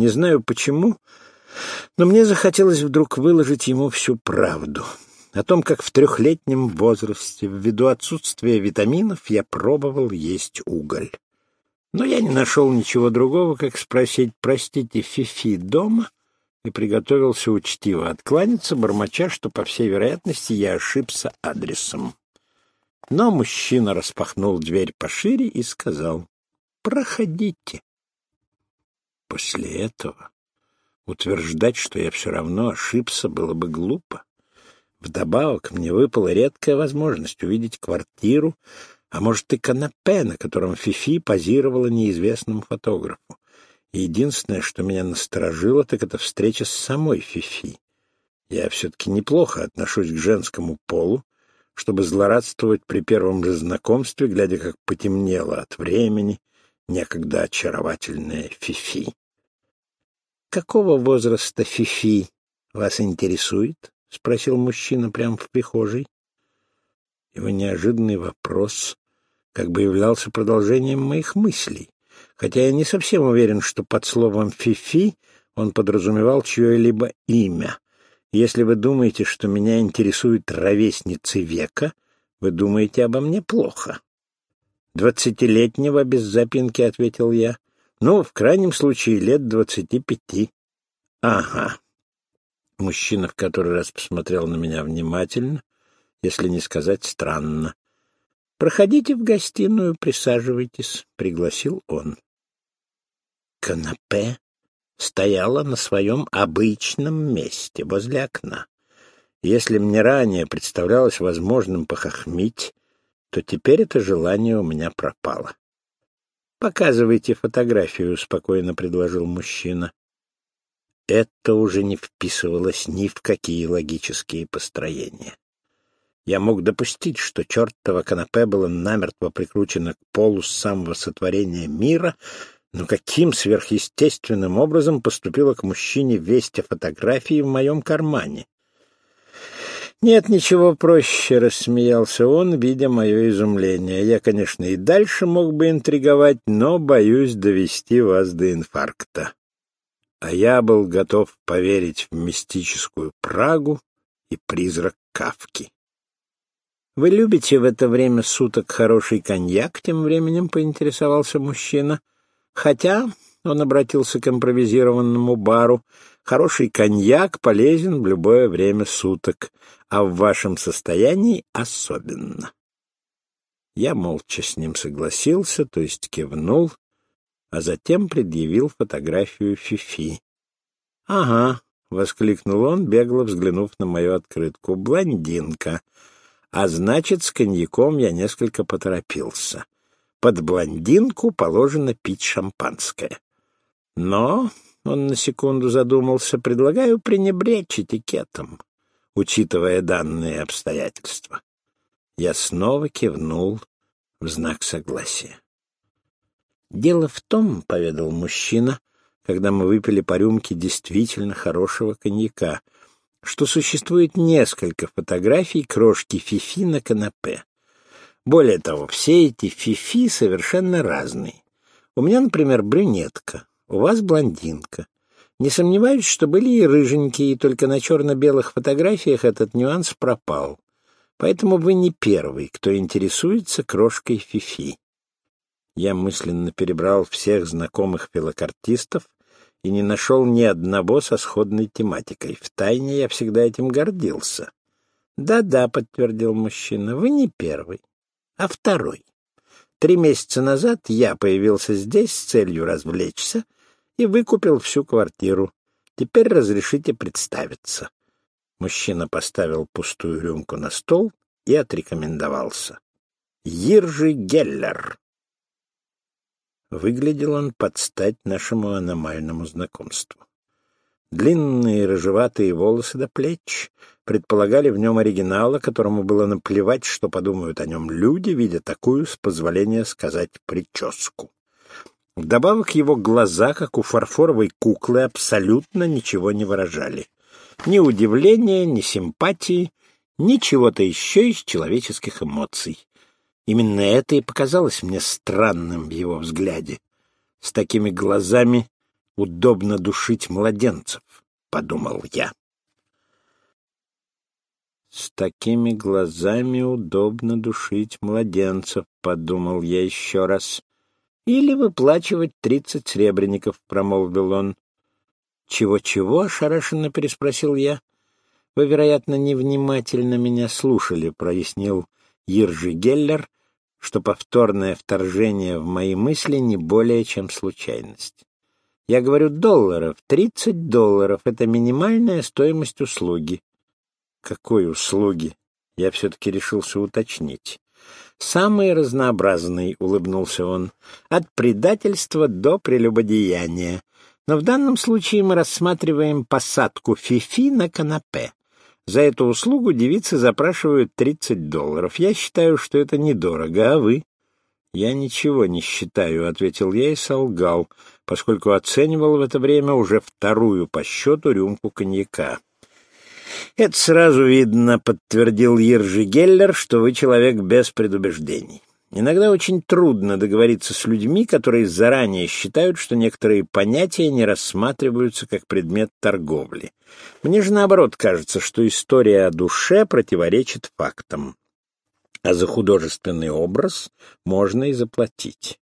Не знаю почему, но мне захотелось вдруг выложить ему всю правду о том, как в трехлетнем возрасте, ввиду отсутствия витаминов, я пробовал есть уголь. Но я не нашел ничего другого, как спросить «Простите, Фифи дома?» и приготовился учтиво откланяться, бормоча, что, по всей вероятности, я ошибся адресом. Но мужчина распахнул дверь пошире и сказал «Проходите». После этого утверждать, что я все равно ошибся, было бы глупо. Вдобавок мне выпала редкая возможность увидеть квартиру, а может и канапе, на котором Фифи позировала неизвестному фотографу. Единственное, что меня насторожило, так это встреча с самой Фифи. Я все-таки неплохо отношусь к женскому полу, чтобы злорадствовать при первом же знакомстве, глядя, как потемнело от времени некогда очаровательная Фифи. «Какого возраста Фифи вас интересует?» — спросил мужчина прямо в прихожей. Его неожиданный вопрос как бы являлся продолжением моих мыслей, хотя я не совсем уверен, что под словом «фифи» он подразумевал чье-либо имя. Если вы думаете, что меня интересуют ровесницы века, вы думаете обо мне плохо. «Двадцатилетнего без запинки», — ответил я. «Ну, в крайнем случае, лет двадцати пяти». «Ага», Мужчина в который раз посмотрел на меня внимательно, если не сказать странно. «Проходите в гостиную, присаживайтесь», — пригласил он. Канапе стояла на своем обычном месте, возле окна. Если мне ранее представлялось возможным похохмить, то теперь это желание у меня пропало. «Показывайте фотографию», — спокойно предложил мужчина. Это уже не вписывалось ни в какие логические построения. Я мог допустить, что чертова канапе было намертво прикручено к полу с самого сотворения мира, но каким сверхъестественным образом поступила к мужчине весть о фотографии в моем кармане? «Нет, ничего проще», — рассмеялся он, видя мое изумление. «Я, конечно, и дальше мог бы интриговать, но боюсь довести вас до инфаркта» а я был готов поверить в мистическую Прагу и призрак Кавки. «Вы любите в это время суток хороший коньяк?» — тем временем поинтересовался мужчина. «Хотя...» — он обратился к импровизированному бару. «Хороший коньяк полезен в любое время суток, а в вашем состоянии особенно». Я молча с ним согласился, то есть кивнул, а затем предъявил фотографию Фифи. «Ага», — воскликнул он, бегло взглянув на мою открытку, — «блондинка». А значит, с коньяком я несколько поторопился. Под блондинку положено пить шампанское. Но, — он на секунду задумался, — предлагаю пренебречь этикетом, учитывая данные обстоятельства. Я снова кивнул в знак согласия. «Дело в том, — поведал мужчина, когда мы выпили по рюмке действительно хорошего коньяка, что существует несколько фотографий крошки Фифи на канапе. Более того, все эти Фифи совершенно разные. У меня, например, брюнетка, у вас блондинка. Не сомневаюсь, что были и рыженькие, и только на черно-белых фотографиях этот нюанс пропал. Поэтому вы не первый, кто интересуется крошкой Фифи. Я мысленно перебрал всех знакомых филокартистов и не нашел ни одного со сходной тематикой. Втайне я всегда этим гордился. «Да-да», — подтвердил мужчина, — «вы не первый, а второй. Три месяца назад я появился здесь с целью развлечься и выкупил всю квартиру. Теперь разрешите представиться». Мужчина поставил пустую рюмку на стол и отрекомендовался. «Иржи Геллер». Выглядел он под стать нашему аномальному знакомству. Длинные рыжеватые волосы до плеч предполагали в нем оригинала, которому было наплевать, что подумают о нем люди, видя такую, с позволения сказать, прическу. Вдобавок его глаза, как у фарфоровой куклы, абсолютно ничего не выражали. Ни удивления, ни симпатии, ни чего-то еще из человеческих эмоций. Именно это и показалось мне странным в его взгляде. С такими глазами удобно душить младенцев, — подумал я. С такими глазами удобно душить младенцев, — подумал я еще раз. Или выплачивать тридцать сребреников, — промолвил он. «Чего-чего?» — ошарашенно переспросил я. «Вы, вероятно, невнимательно меня слушали», — прояснил Иржи Геллер, что повторное вторжение в мои мысли не более чем случайность. Я говорю долларов, тридцать долларов — это минимальная стоимость услуги. Какой услуги? Я все-таки решился уточнить. Самый разнообразный, — улыбнулся он, — от предательства до прелюбодеяния. Но в данном случае мы рассматриваем посадку фифи на канапе. За эту услугу девицы запрашивают 30 долларов. Я считаю, что это недорого, а вы? Я ничего не считаю, ответил я и солгал, поскольку оценивал в это время уже вторую по счету рюмку коньяка. Это сразу видно, подтвердил Ержи Геллер, что вы человек без предубеждений. Иногда очень трудно договориться с людьми, которые заранее считают, что некоторые понятия не рассматриваются как предмет торговли. Мне же наоборот кажется, что история о душе противоречит фактам. А за художественный образ можно и заплатить.